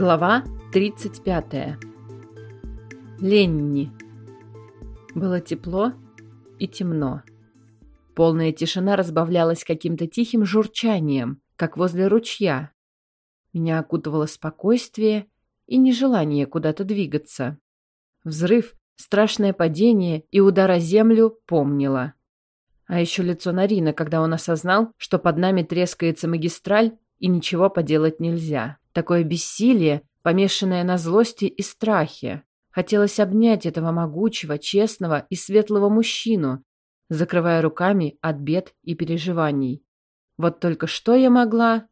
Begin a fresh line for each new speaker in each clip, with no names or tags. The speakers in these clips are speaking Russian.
Глава 35. Ленни. Было тепло и темно. Полная тишина разбавлялась каким-то тихим журчанием, как возле ручья. Меня окутывало спокойствие и нежелание куда-то двигаться. Взрыв, страшное падение и удар о землю помнила. А еще лицо Нарина, когда он осознал, что под нами трескается магистраль и ничего поделать нельзя. Такое бессилие, помешанное на злости и страхе. Хотелось обнять этого могучего, честного и светлого мужчину, закрывая руками от бед и переживаний. Вот только что я могла?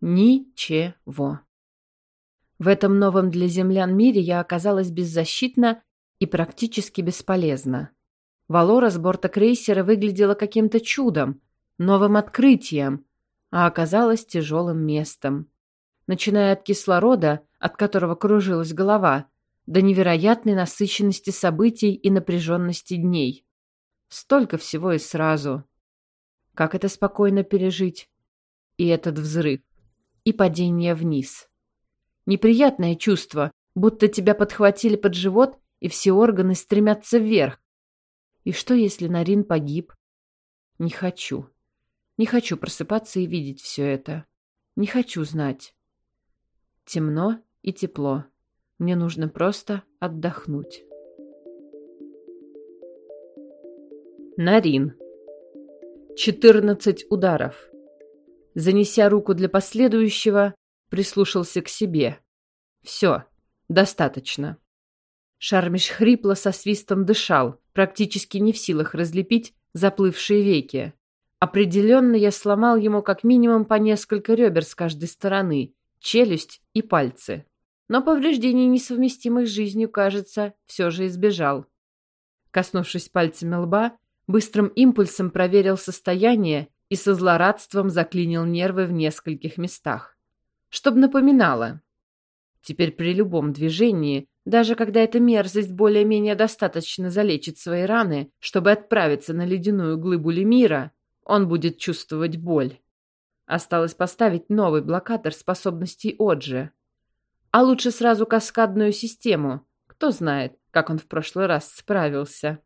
Ничего. В этом новом для землян мире я оказалась беззащитна и практически бесполезна. Валора с борта крейсера выглядела каким-то чудом, новым открытием, а оказалась тяжелым местом начиная от кислорода, от которого кружилась голова, до невероятной насыщенности событий и напряженности дней. Столько всего и сразу. Как это спокойно пережить? И этот взрыв. И падение вниз. Неприятное чувство, будто тебя подхватили под живот, и все органы стремятся вверх. И что, если Нарин погиб? Не хочу. Не хочу просыпаться и видеть все это. Не хочу знать. Темно и тепло. Мне нужно просто отдохнуть. Нарин. 14 ударов. Занеся руку для последующего, прислушался к себе. Все, достаточно. Шармиш хрипло со свистом дышал, практически не в силах разлепить заплывшие веки. Определенно я сломал ему как минимум по несколько ребер с каждой стороны, челюсть и пальцы. Но повреждений, несовместимых с жизнью, кажется, все же избежал. Коснувшись пальцами лба, быстрым импульсом проверил состояние и со злорадством заклинил нервы в нескольких местах. Чтоб напоминало. Теперь при любом движении, даже когда эта мерзость более-менее достаточно залечит свои раны, чтобы отправиться на ледяную глыбу Лемира, он будет чувствовать боль. Осталось поставить новый блокатор способностей Оджи. А лучше сразу каскадную систему. Кто знает, как он в прошлый раз справился.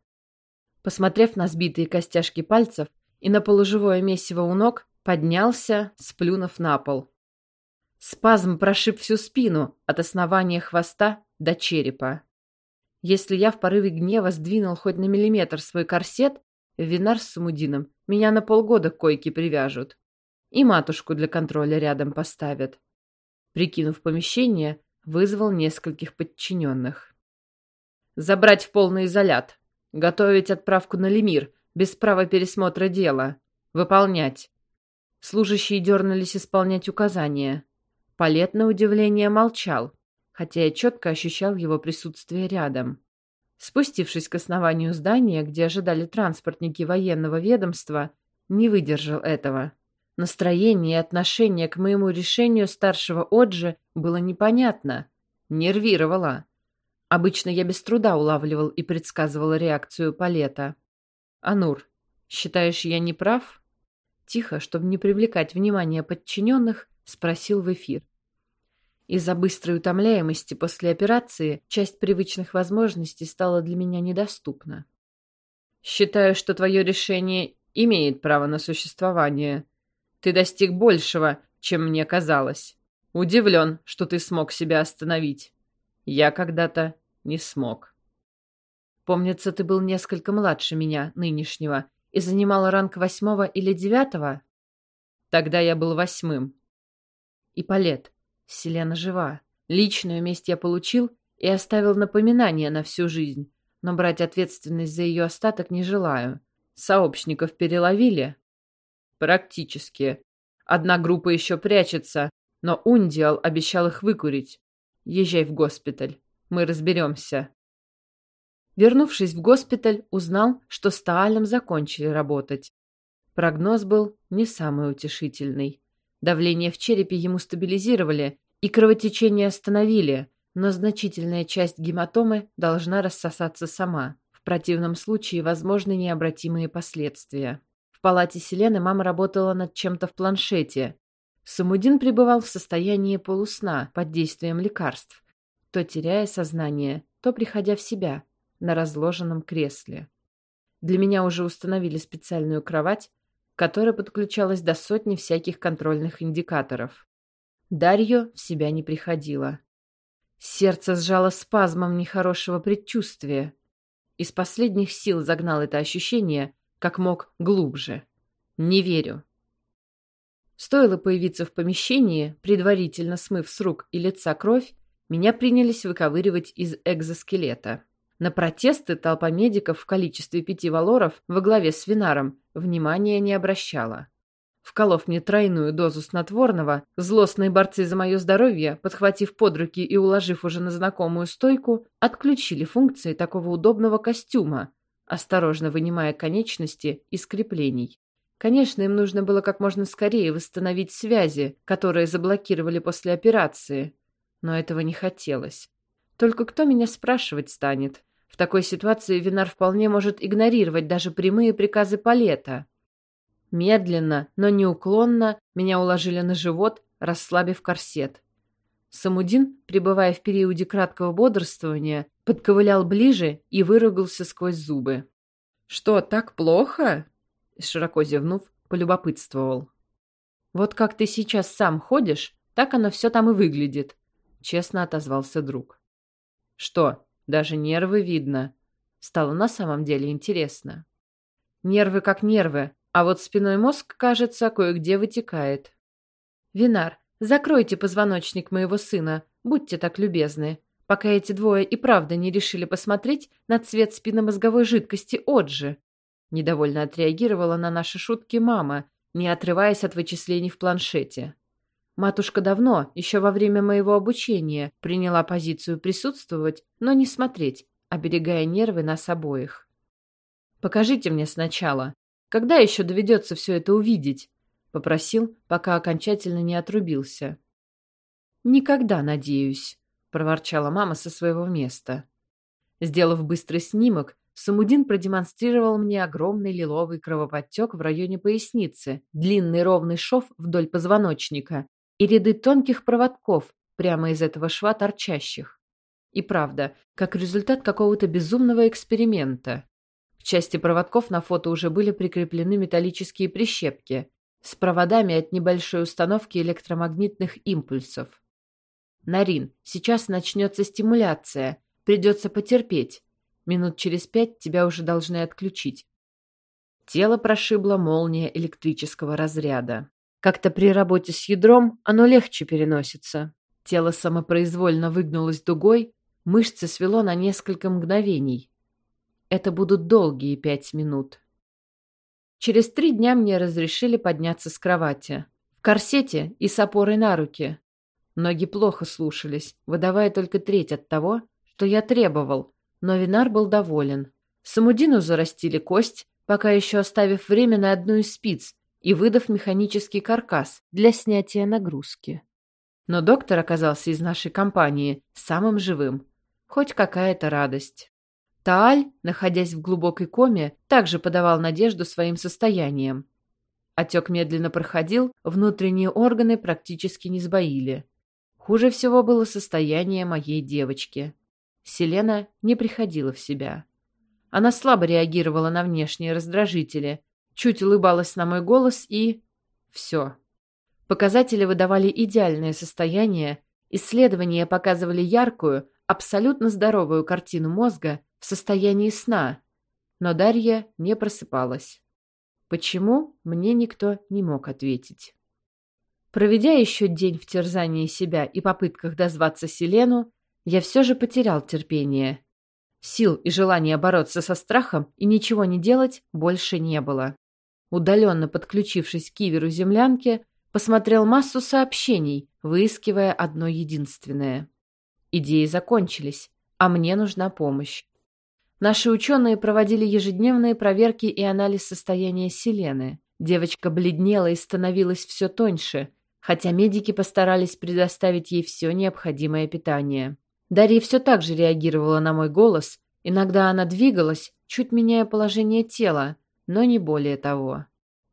Посмотрев на сбитые костяшки пальцев и на полуживое месиво у ног, поднялся, сплюнув на пол. Спазм прошиб всю спину от основания хвоста до черепа. Если я в порыве гнева сдвинул хоть на миллиметр свой корсет, Винар с Самудином меня на полгода к койке привяжут и матушку для контроля рядом поставят. Прикинув помещение, вызвал нескольких подчиненных. Забрать в полный изолят. Готовить отправку на Лемир, без права пересмотра дела. Выполнять. Служащие дернулись исполнять указания. Палет, на удивление, молчал, хотя я четко ощущал его присутствие рядом. Спустившись к основанию здания, где ожидали транспортники военного ведомства, не выдержал этого. Настроение и отношение к моему решению старшего Оджи было непонятно. Нервировало. Обычно я без труда улавливал и предсказывал реакцию Палета. «Анур, считаешь, я не прав?» Тихо, чтобы не привлекать внимание подчиненных, спросил в эфир. Из-за быстрой утомляемости после операции часть привычных возможностей стала для меня недоступна. «Считаю, что твое решение имеет право на существование», ты достиг большего, чем мне казалось. Удивлен, что ты смог себя остановить. Я когда-то не смог. Помнится, ты был несколько младше меня, нынешнего, и занимал ранг восьмого или девятого? Тогда я был восьмым. И Палет, Селена жива. Личную месть я получил и оставил напоминание на всю жизнь, но брать ответственность за ее остаток не желаю. Сообщников переловили, Практически. Одна группа еще прячется, но Ундиал обещал их выкурить. Езжай в госпиталь. Мы разберемся. Вернувшись в госпиталь, узнал, что с Таалем закончили работать. Прогноз был не самый утешительный. Давление в черепе ему стабилизировали и кровотечение остановили, но значительная часть гематомы должна рассосаться сама. В противном случае возможны необратимые последствия палате Селены мама работала над чем-то в планшете. Самудин пребывал в состоянии полусна под действием лекарств, то теряя сознание, то приходя в себя на разложенном кресле. Для меня уже установили специальную кровать, которая подключалась до сотни всяких контрольных индикаторов. Дарью в себя не приходила. Сердце сжало спазмом нехорошего предчувствия. Из последних сил загнал это ощущение, как мог, глубже. Не верю. Стоило появиться в помещении, предварительно смыв с рук и лица кровь, меня принялись выковыривать из экзоскелета. На протесты толпа медиков в количестве пяти валоров во главе с Винаром внимания не обращала. Вколов мне тройную дозу снотворного, злостные борцы за мое здоровье, подхватив под руки и уложив уже на знакомую стойку, отключили функции такого удобного костюма, осторожно вынимая конечности из креплений. Конечно, им нужно было как можно скорее восстановить связи, которые заблокировали после операции. Но этого не хотелось. Только кто меня спрашивать станет? В такой ситуации Винар вполне может игнорировать даже прямые приказы Палета. Медленно, но неуклонно меня уложили на живот, расслабив корсет. Самудин, пребывая в периоде краткого бодрствования, подковылял ближе и выругался сквозь зубы. «Что, так плохо?» широко зевнув, полюбопытствовал. «Вот как ты сейчас сам ходишь, так оно все там и выглядит», — честно отозвался друг. «Что, даже нервы видно?» Стало на самом деле интересно. «Нервы как нервы, а вот спиной мозг, кажется, кое-где вытекает». «Винар, закройте позвоночник моего сына, будьте так любезны, пока эти двое и правда не решили посмотреть на цвет спинномозговой жидкости Оджи», Недовольно отреагировала на наши шутки мама, не отрываясь от вычислений в планшете. Матушка давно, еще во время моего обучения, приняла позицию присутствовать, но не смотреть, оберегая нервы нас обоих. «Покажите мне сначала. Когда еще доведется все это увидеть?» — попросил, пока окончательно не отрубился. «Никогда, надеюсь», — проворчала мама со своего места. Сделав быстрый снимок, Самудин продемонстрировал мне огромный лиловый кровоподтек в районе поясницы, длинный ровный шов вдоль позвоночника и ряды тонких проводков прямо из этого шва торчащих. И правда, как результат какого-то безумного эксперимента. В части проводков на фото уже были прикреплены металлические прищепки с проводами от небольшой установки электромагнитных импульсов. «Нарин, сейчас начнется стимуляция. Придется потерпеть. Минут через пять тебя уже должны отключить. Тело прошибло молния электрического разряда. Как-то при работе с ядром оно легче переносится. Тело самопроизвольно выгнулось дугой, мышцы свело на несколько мгновений. Это будут долгие пять минут. Через три дня мне разрешили подняться с кровати. В корсете и с опорой на руки. Ноги плохо слушались, выдавая только треть от того, что я требовал, но Винар был доволен. Самудину зарастили кость, пока еще оставив время на одну из спиц и выдав механический каркас для снятия нагрузки. Но доктор оказался из нашей компании самым живым. Хоть какая-то радость. Тааль, находясь в глубокой коме, также подавал надежду своим состоянием. Отек медленно проходил, внутренние органы практически не сбоили. Хуже всего было состояние моей девочки. Селена не приходила в себя. Она слабо реагировала на внешние раздражители, чуть улыбалась на мой голос и... Все. Показатели выдавали идеальное состояние, исследования показывали яркую, абсолютно здоровую картину мозга в состоянии сна, но Дарья не просыпалась. Почему, мне никто не мог ответить. Проведя еще день в терзании себя и попытках дозваться Селену, я все же потерял терпение. Сил и желания бороться со страхом и ничего не делать больше не было. Удаленно подключившись к киверу землянки, посмотрел массу сообщений, выискивая одно единственное. Идеи закончились, а мне нужна помощь. Наши ученые проводили ежедневные проверки и анализ состояния Селены. Девочка бледнела и становилась все тоньше, хотя медики постарались предоставить ей все необходимое питание. Дарья все так же реагировала на мой голос. Иногда она двигалась, чуть меняя положение тела, но не более того.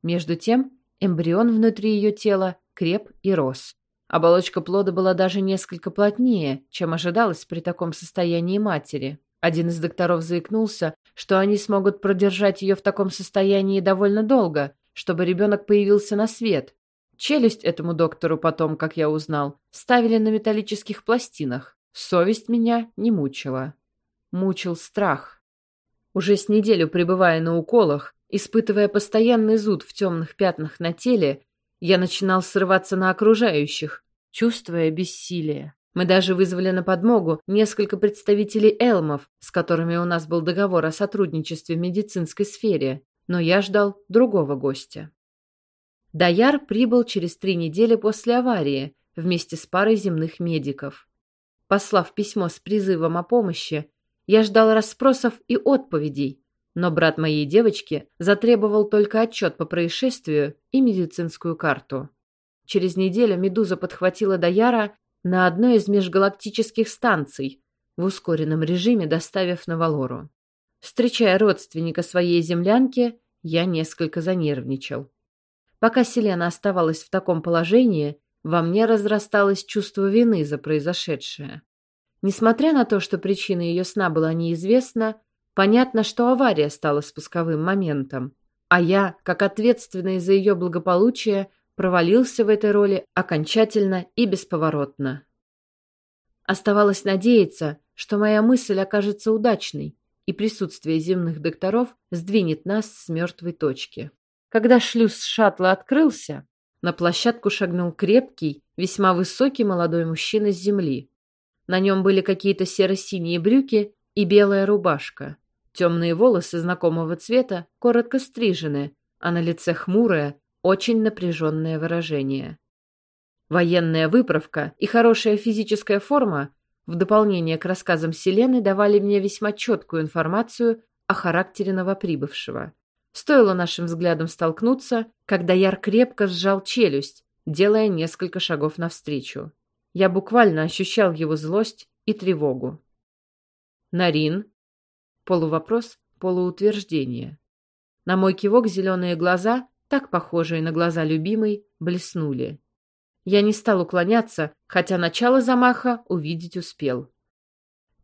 Между тем, эмбрион внутри ее тела креп и рос. Оболочка плода была даже несколько плотнее, чем ожидалось при таком состоянии матери. Один из докторов заикнулся, что они смогут продержать ее в таком состоянии довольно долго, чтобы ребенок появился на свет. Челюсть этому доктору потом, как я узнал, ставили на металлических пластинах. Совесть меня не мучила. Мучил страх. Уже с неделю пребывая на уколах, испытывая постоянный зуд в темных пятнах на теле, я начинал срываться на окружающих, чувствуя бессилие. Мы даже вызвали на подмогу несколько представителей Элмов, с которыми у нас был договор о сотрудничестве в медицинской сфере, но я ждал другого гостя. Даяр прибыл через три недели после аварии вместе с парой земных медиков. Послав письмо с призывом о помощи, я ждал расспросов и отповедей, но брат моей девочки затребовал только отчет по происшествию и медицинскую карту. Через неделю «Медуза» подхватила Даяра на одной из межгалактических станций, в ускоренном режиме доставив на Валору. Встречая родственника своей землянки, я несколько занервничал. Пока Селена оставалась в таком положении, во мне разрасталось чувство вины за произошедшее. Несмотря на то, что причина ее сна была неизвестна, понятно, что авария стала спусковым моментом, а я, как ответственный за ее благополучие, провалился в этой роли окончательно и бесповоротно. Оставалось надеяться, что моя мысль окажется удачной, и присутствие земных докторов сдвинет нас с мертвой точки. Когда шлюз шаттла открылся, на площадку шагнул крепкий, весьма высокий молодой мужчина с земли. На нем были какие-то серо-синие брюки и белая рубашка. Темные волосы знакомого цвета, коротко стрижены, а на лице хмурое, очень напряженное выражение. Военная выправка и хорошая физическая форма в дополнение к рассказам Селены давали мне весьма четкую информацию о характере новоприбывшего. Стоило нашим взглядом столкнуться, когда Яр крепко сжал челюсть, делая несколько шагов навстречу. Я буквально ощущал его злость и тревогу. «Нарин?» Полувопрос, полуутверждение. На мой кивок зеленые глаза так похожие на глаза любимой, блеснули. Я не стал уклоняться, хотя начало замаха увидеть успел.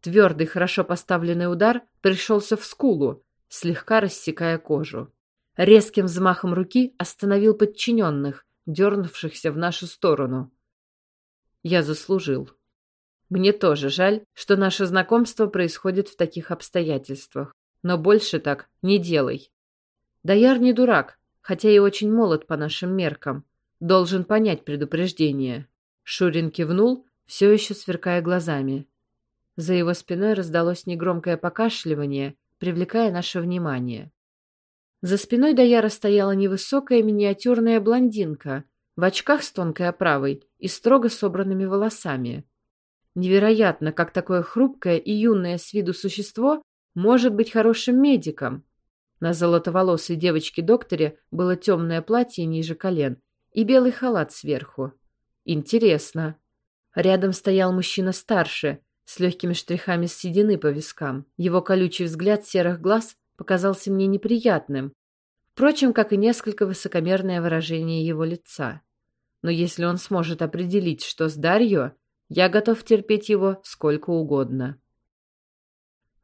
Твердый, хорошо поставленный удар пришелся в скулу, слегка рассекая кожу. Резким взмахом руки остановил подчиненных, дернувшихся в нашу сторону. Я заслужил. Мне тоже жаль, что наше знакомство происходит в таких обстоятельствах. Но больше так не делай. Даяр не дурак, хотя и очень молод по нашим меркам. Должен понять предупреждение. Шурин кивнул, все еще сверкая глазами. За его спиной раздалось негромкое покашливание, привлекая наше внимание. За спиной Даяра стояла невысокая миниатюрная блондинка в очках с тонкой оправой и строго собранными волосами. Невероятно, как такое хрупкое и юное с виду существо может быть хорошим медиком. На золотоволосой девочке-докторе было темное платье ниже колен и белый халат сверху. Интересно. Рядом стоял мужчина старше, с легкими штрихами седины по вискам. Его колючий взгляд серых глаз показался мне неприятным, впрочем, как и несколько высокомерное выражение его лица. Но если он сможет определить, что с Дарьё, я готов терпеть его сколько угодно.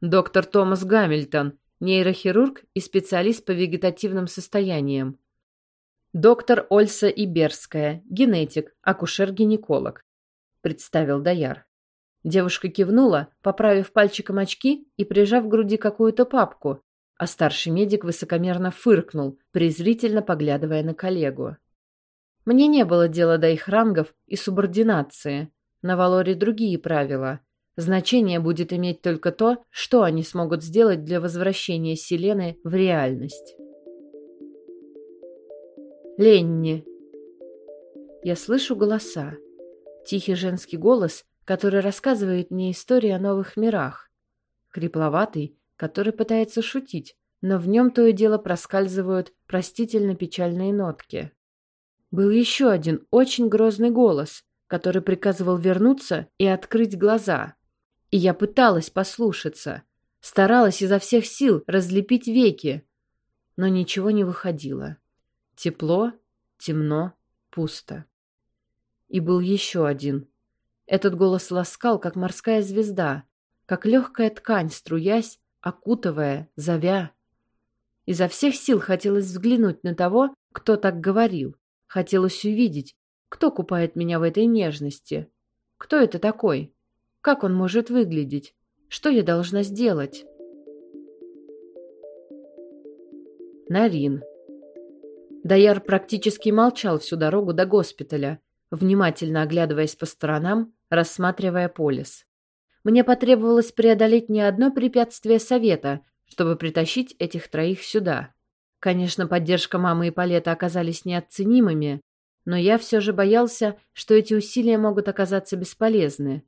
Доктор Томас Гамильтон, нейрохирург и специалист по вегетативным состояниям. Доктор Ольса Иберская, генетик, акушер-гинеколог, представил Даяр. Девушка кивнула, поправив пальчиком очки и прижав к груди какую-то папку, а старший медик высокомерно фыркнул, презрительно поглядывая на коллегу. Мне не было дела до их рангов и субординации. На Валоре другие правила — Значение будет иметь только то, что они смогут сделать для возвращения Селены в реальность. Ленни. Я слышу голоса. Тихий женский голос, который рассказывает мне историю о новых мирах. Хрипловатый, который пытается шутить, но в нем то и дело проскальзывают простительно печальные нотки. Был еще один очень грозный голос, который приказывал вернуться и открыть глаза. И я пыталась послушаться, старалась изо всех сил разлепить веки, но ничего не выходило. Тепло, темно, пусто. И был еще один. Этот голос ласкал, как морская звезда, как легкая ткань, струясь, окутывая, зовя. Изо всех сил хотелось взглянуть на того, кто так говорил. Хотелось увидеть, кто купает меня в этой нежности. Кто это такой? Как он может выглядеть? Что я должна сделать? Нарин. Даяр практически молчал всю дорогу до госпиталя, внимательно оглядываясь по сторонам, рассматривая полис. Мне потребовалось преодолеть не одно препятствие совета, чтобы притащить этих троих сюда. Конечно, поддержка мамы и Палета оказались неоценимыми, но я все же боялся, что эти усилия могут оказаться бесполезны.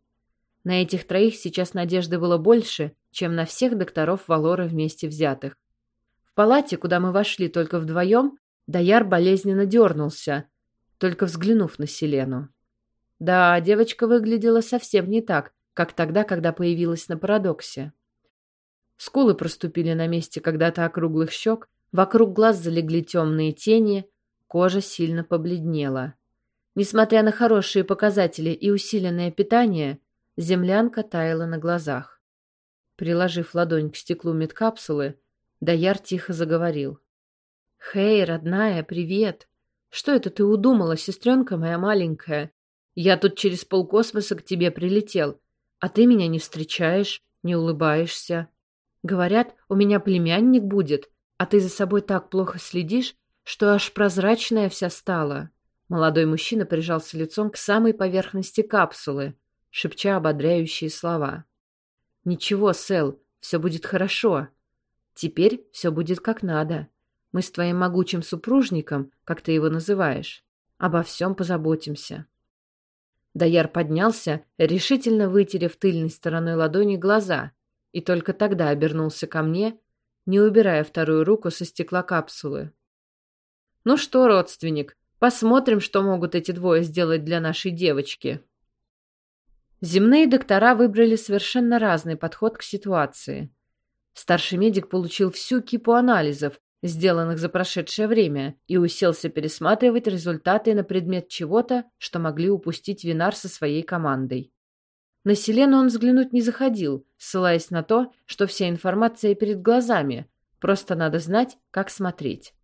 На этих троих сейчас надежды было больше, чем на всех докторов Валора вместе взятых. В палате, куда мы вошли только вдвоем, Даяр болезненно дернулся, только взглянув на Селену. Да, девочка выглядела совсем не так, как тогда, когда появилась на парадоксе. Скулы проступили на месте когда-то округлых щек, вокруг глаз залегли темные тени, кожа сильно побледнела. Несмотря на хорошие показатели и усиленное питание, землянка таяла на глазах. Приложив ладонь к стеклу медкапсулы, Даяр тихо заговорил. «Хей, родная, привет! Что это ты удумала, сестренка моя маленькая? Я тут через полкосмоса к тебе прилетел, а ты меня не встречаешь, не улыбаешься. Говорят, у меня племянник будет, а ты за собой так плохо следишь, что аж прозрачная вся стала». Молодой мужчина прижался лицом к самой поверхности капсулы, шепча ободряющие слова. «Ничего, Сэл, все будет хорошо. Теперь все будет как надо. Мы с твоим могучим супружником, как ты его называешь, обо всем позаботимся». Даяр поднялся, решительно вытерев тыльной стороной ладони глаза, и только тогда обернулся ко мне, не убирая вторую руку со стекла капсулы. «Ну что, родственник, посмотрим, что могут эти двое сделать для нашей девочки». Земные доктора выбрали совершенно разный подход к ситуации. Старший медик получил всю кипу анализов, сделанных за прошедшее время, и уселся пересматривать результаты на предмет чего-то, что могли упустить Винар со своей командой. На Селену он взглянуть не заходил, ссылаясь на то, что вся информация перед глазами, просто надо знать, как смотреть.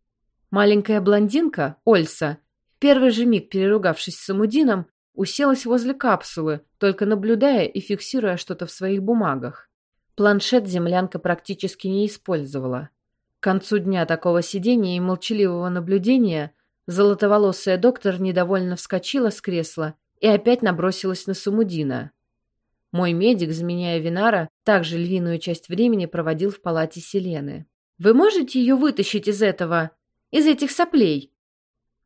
Маленькая блондинка, Ольса, первый же миг переругавшись с Самудином, уселась возле капсулы, только наблюдая и фиксируя что-то в своих бумагах. Планшет землянка практически не использовала. К концу дня такого сидения и молчаливого наблюдения золотоволосая доктор недовольно вскочила с кресла и опять набросилась на Сумудина. Мой медик, заменяя Винара, также львиную часть времени проводил в палате Селены. «Вы можете ее вытащить из этого... из этих соплей?»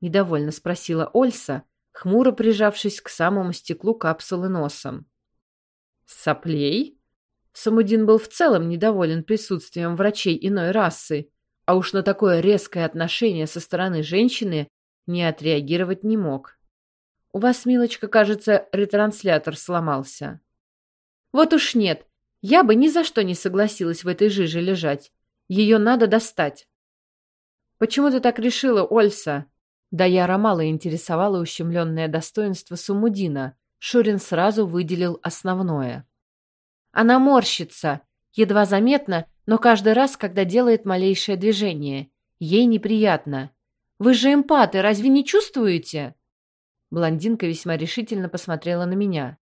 Недовольно спросила Ольса, хмуро прижавшись к самому стеклу капсулы носом. «Соплей?» Самудин был в целом недоволен присутствием врачей иной расы, а уж на такое резкое отношение со стороны женщины не отреагировать не мог. «У вас, милочка, кажется, ретранслятор сломался». «Вот уж нет, я бы ни за что не согласилась в этой жиже лежать. Ее надо достать». «Почему ты так решила, Ольса?» Да я мало интересовала ущемленное достоинство Сумудина. Шурин сразу выделил основное. Она морщится, едва заметно, но каждый раз, когда делает малейшее движение. Ей неприятно. «Вы же эмпаты, разве не чувствуете?» Блондинка весьма решительно посмотрела на меня.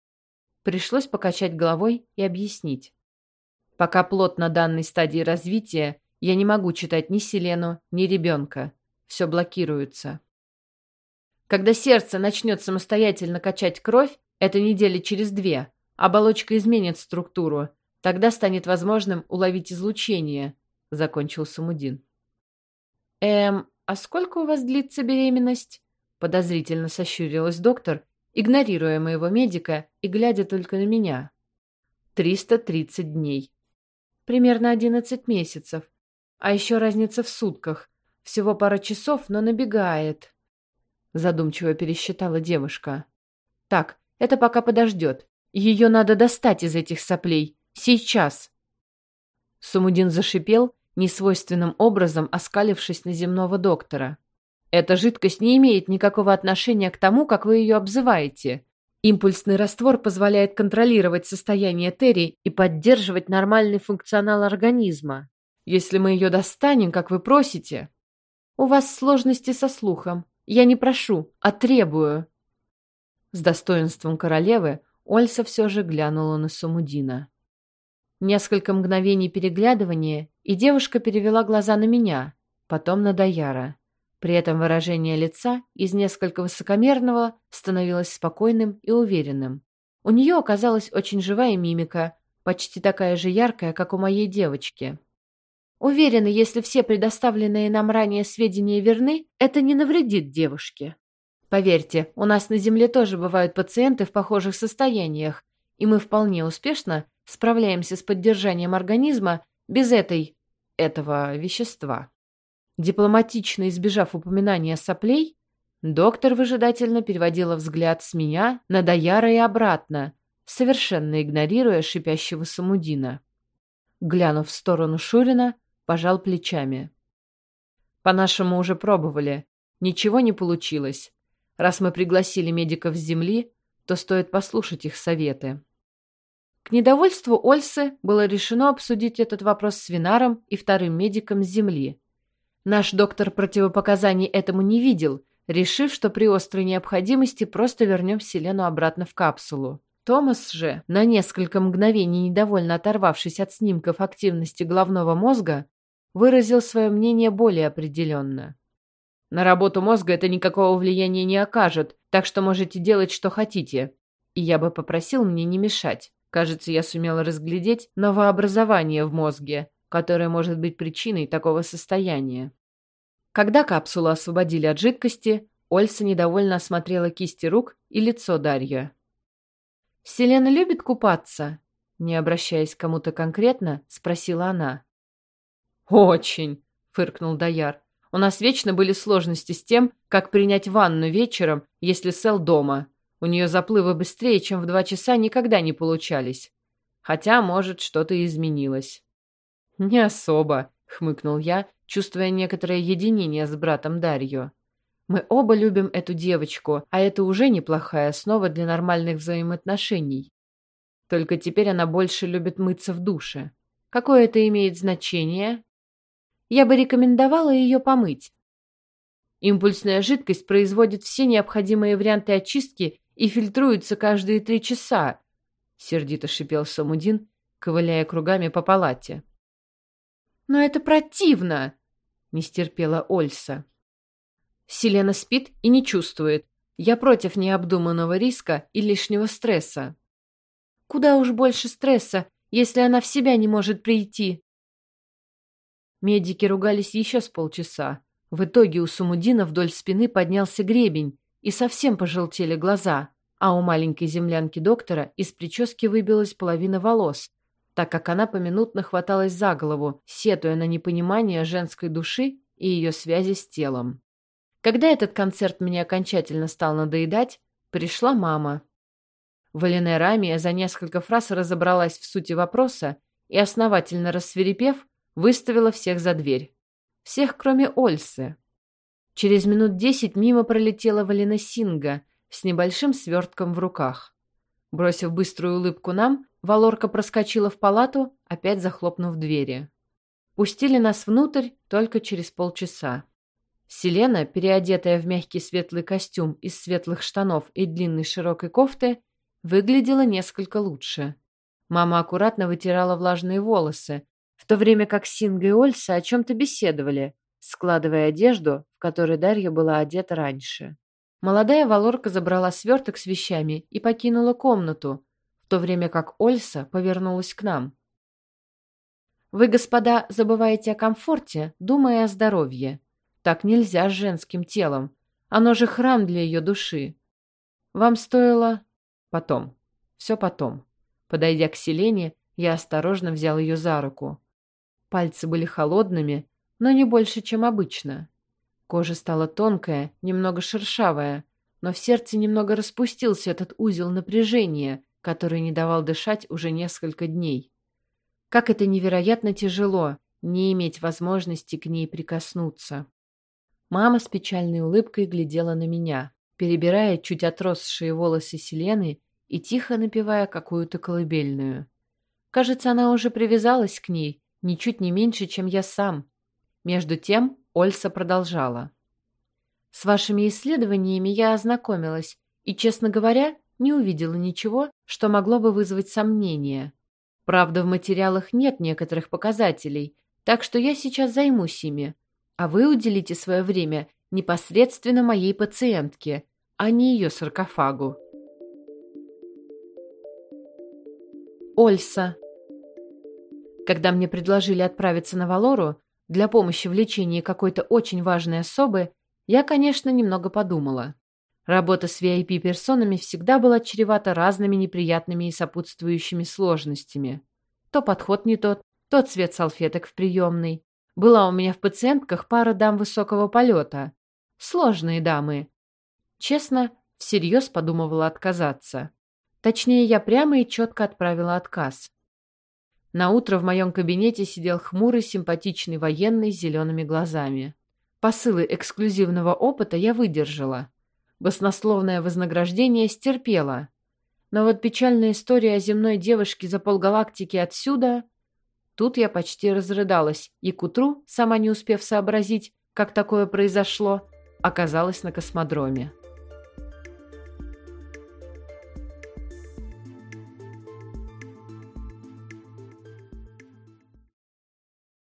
Пришлось покачать головой и объяснить. Пока плод на данной стадии развития, я не могу читать ни Селену, ни ребенка. Все блокируется. Когда сердце начнет самостоятельно качать кровь, это недели через две, Оболочка изменит структуру. Тогда станет возможным уловить излучение», — закончил Самудин. «Эм, а сколько у вас длится беременность?» — подозрительно сощурилась доктор, игнорируя моего медика и глядя только на меня. «Триста тридцать дней. Примерно одиннадцать месяцев. А еще разница в сутках. Всего пара часов, но набегает». Задумчиво пересчитала девушка. «Так, это пока подождет. Ее надо достать из этих соплей. Сейчас!» Сумудин зашипел, несвойственным образом оскалившись на земного доктора. Эта жидкость не имеет никакого отношения к тому, как вы ее обзываете. Импульсный раствор позволяет контролировать состояние Терри и поддерживать нормальный функционал организма. Если мы ее достанем, как вы просите... У вас сложности со слухом. Я не прошу, а требую. С достоинством королевы Ольса все же глянула на Сумудина. Несколько мгновений переглядывания, и девушка перевела глаза на меня, потом на Даяра. При этом выражение лица из несколько высокомерного становилось спокойным и уверенным. У нее оказалась очень живая мимика, почти такая же яркая, как у моей девочки. Уверена, если все предоставленные нам ранее сведения верны, это не навредит девушке. Поверьте, у нас на Земле тоже бывают пациенты в похожих состояниях, и мы вполне успешно справляемся с поддержанием организма без этой... этого вещества. Дипломатично избежав упоминания соплей, доктор выжидательно переводила взгляд с меня на Даяра и обратно, совершенно игнорируя шипящего Самудина. Глянув в сторону Шурина, пожал плечами. «По-нашему уже пробовали. Ничего не получилось. Раз мы пригласили медиков с земли, то стоит послушать их советы». К недовольству Ольсы было решено обсудить этот вопрос с Винаром и вторым медиком с земли. Наш доктор противопоказаний этому не видел, решив, что при острой необходимости просто вернем Селену обратно в капсулу. Томас же, на несколько мгновений недовольно оторвавшись от снимков активности головного мозга, выразил свое мнение более определенно. На работу мозга это никакого влияния не окажет, так что можете делать, что хотите. И я бы попросил мне не мешать. Кажется, я сумела разглядеть новообразование в мозге, которое может быть причиной такого состояния. Когда капсулу освободили от жидкости, Ольса недовольно осмотрела кисти рук и лицо Дарья. «Селена любит купаться?» Не обращаясь к кому-то конкретно, спросила она. «Очень!» — фыркнул Даяр. «У нас вечно были сложности с тем, как принять ванну вечером, если Сел дома. У нее заплывы быстрее, чем в два часа, никогда не получались. Хотя, может, что-то изменилось». «Не особо», — хмыкнул я, чувствуя некоторое единение с братом Дарью. «Мы оба любим эту девочку, а это уже неплохая основа для нормальных взаимоотношений. Только теперь она больше любит мыться в душе. Какое это имеет значение?» Я бы рекомендовала ее помыть. Импульсная жидкость производит все необходимые варианты очистки и фильтруется каждые три часа, — сердито шипел Самудин, ковыляя кругами по палате. «Но это противно!» — не стерпела Ольса. Селена спит и не чувствует. Я против необдуманного риска и лишнего стресса. Куда уж больше стресса, если она в себя не может прийти. Медики ругались еще с полчаса. В итоге у Сумудина вдоль спины поднялся гребень, и совсем пожелтели глаза, а у маленькой землянки доктора из прически выбилась половина волос, так как она поминутно хваталась за голову, сетуя на непонимание женской души и ее связи с телом. Когда этот концерт мне окончательно стал надоедать, пришла мама. Рамия за несколько фраз разобралась в сути вопроса и, основательно рассверепев, выставила всех за дверь. Всех, кроме Ольсы. Через минут десять мимо пролетела Валина Синга с небольшим свертком в руках. Бросив быструю улыбку нам, Валорка проскочила в палату, опять захлопнув двери. Пустили нас внутрь только через полчаса. Селена, переодетая в мягкий светлый костюм из светлых штанов и длинной широкой кофты, выглядела несколько лучше. Мама аккуратно вытирала влажные волосы, то время как Синга и Ольса о чем-то беседовали, складывая одежду, в которой Дарья была одета раньше. Молодая Валорка забрала сверток с вещами и покинула комнату, в то время как Ольса повернулась к нам. «Вы, господа, забываете о комфорте, думая о здоровье. Так нельзя с женским телом. Оно же храм для ее души. Вам стоило...» «Потом. Все потом». Подойдя к Селене, я осторожно взял ее за руку. Пальцы были холодными, но не больше, чем обычно. Кожа стала тонкая, немного шершавая, но в сердце немного распустился этот узел напряжения, который не давал дышать уже несколько дней. Как это невероятно тяжело, не иметь возможности к ней прикоснуться. Мама с печальной улыбкой глядела на меня, перебирая чуть отросшие волосы Селены и тихо напевая какую-то колыбельную. Кажется, она уже привязалась к ней, ничуть не меньше, чем я сам. Между тем Ольса продолжала. «С вашими исследованиями я ознакомилась и, честно говоря, не увидела ничего, что могло бы вызвать сомнения. Правда, в материалах нет некоторых показателей, так что я сейчас займусь ими, а вы уделите свое время непосредственно моей пациентке, а не ее саркофагу. Ольса. Когда мне предложили отправиться на Валору для помощи в лечении какой-то очень важной особы, я, конечно, немного подумала. Работа с VIP-персонами всегда была чревата разными неприятными и сопутствующими сложностями. То подход не тот, то цвет салфеток в приемной. Была у меня в пациентках пара дам высокого полета. Сложные дамы. Честно, всерьез подумывала отказаться. Точнее, я прямо и четко отправила отказ. На утро в моем кабинете сидел хмурый, симпатичный военный с зелеными глазами. Посылы эксклюзивного опыта я выдержала. Баснословное вознаграждение стерпела. Но вот печальная история о земной девушке за полгалактики отсюда... Тут я почти разрыдалась, и к утру, сама не успев сообразить, как такое произошло, оказалась на космодроме.